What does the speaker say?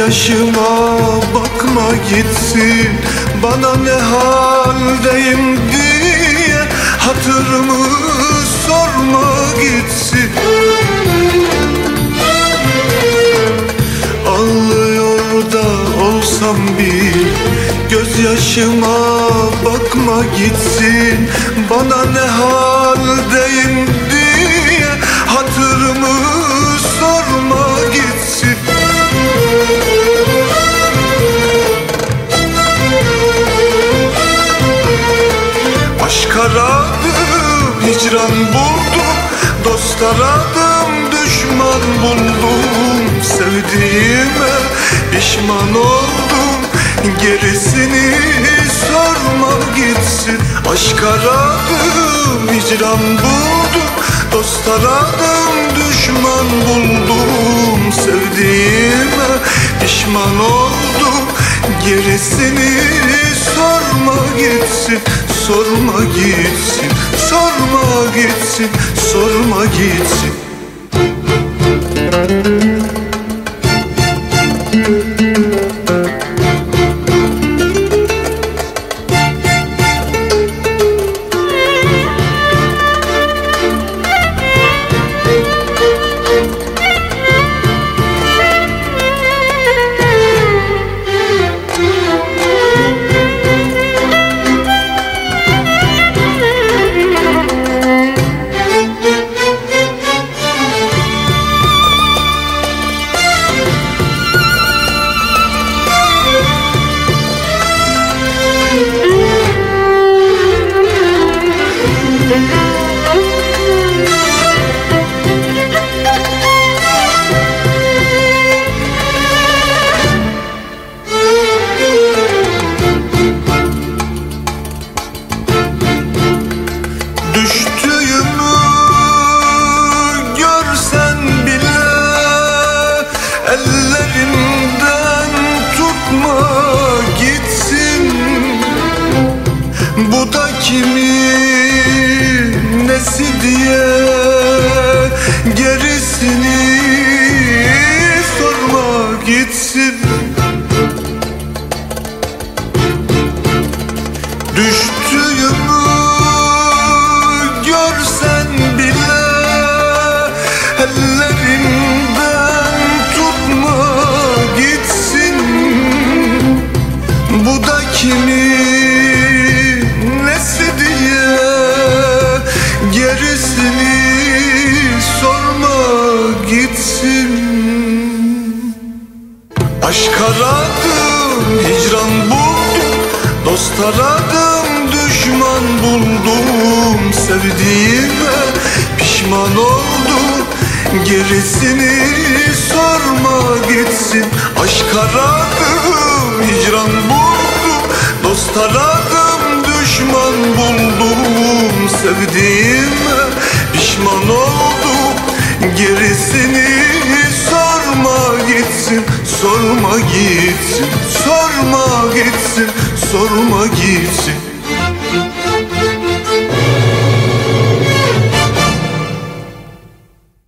Gözyaşıma bakma gitsin. Bana ne haldeyim diye Hatırımı sorma gitsin. Ağlıyor da olsam bile Gözyaşıma bakma gitsin. Bana ne haldeyim diye Aşk aradım, hicran buldum. Dost aradım, düşman buldum. Sevdiğime pişman oldum. Gerisini sorma gitsin. Aşk aradım, hicran buldum. Dost aradım, düşman buldum. Sevdiğime pişman oldum. Gerisini sorma gitsin Sorma gitsin, sorma gitsin, sorma gitsin Bu da kimin nesi diye Gerisini sorma gitsin. Düştüğümü görsen bile Ellerimden Aşk aradım, hicran buldum. Dost aradım, düşman buldum. Sevdiğime pişman oldum. Gerisini sorma gitsin. Aşk aradım, hicran buldum. Dost aradım, düşman buldum. Sevdiğime pişman oldum. Gerisini Sorma gitsin Sorma gitsin Sorma gitsin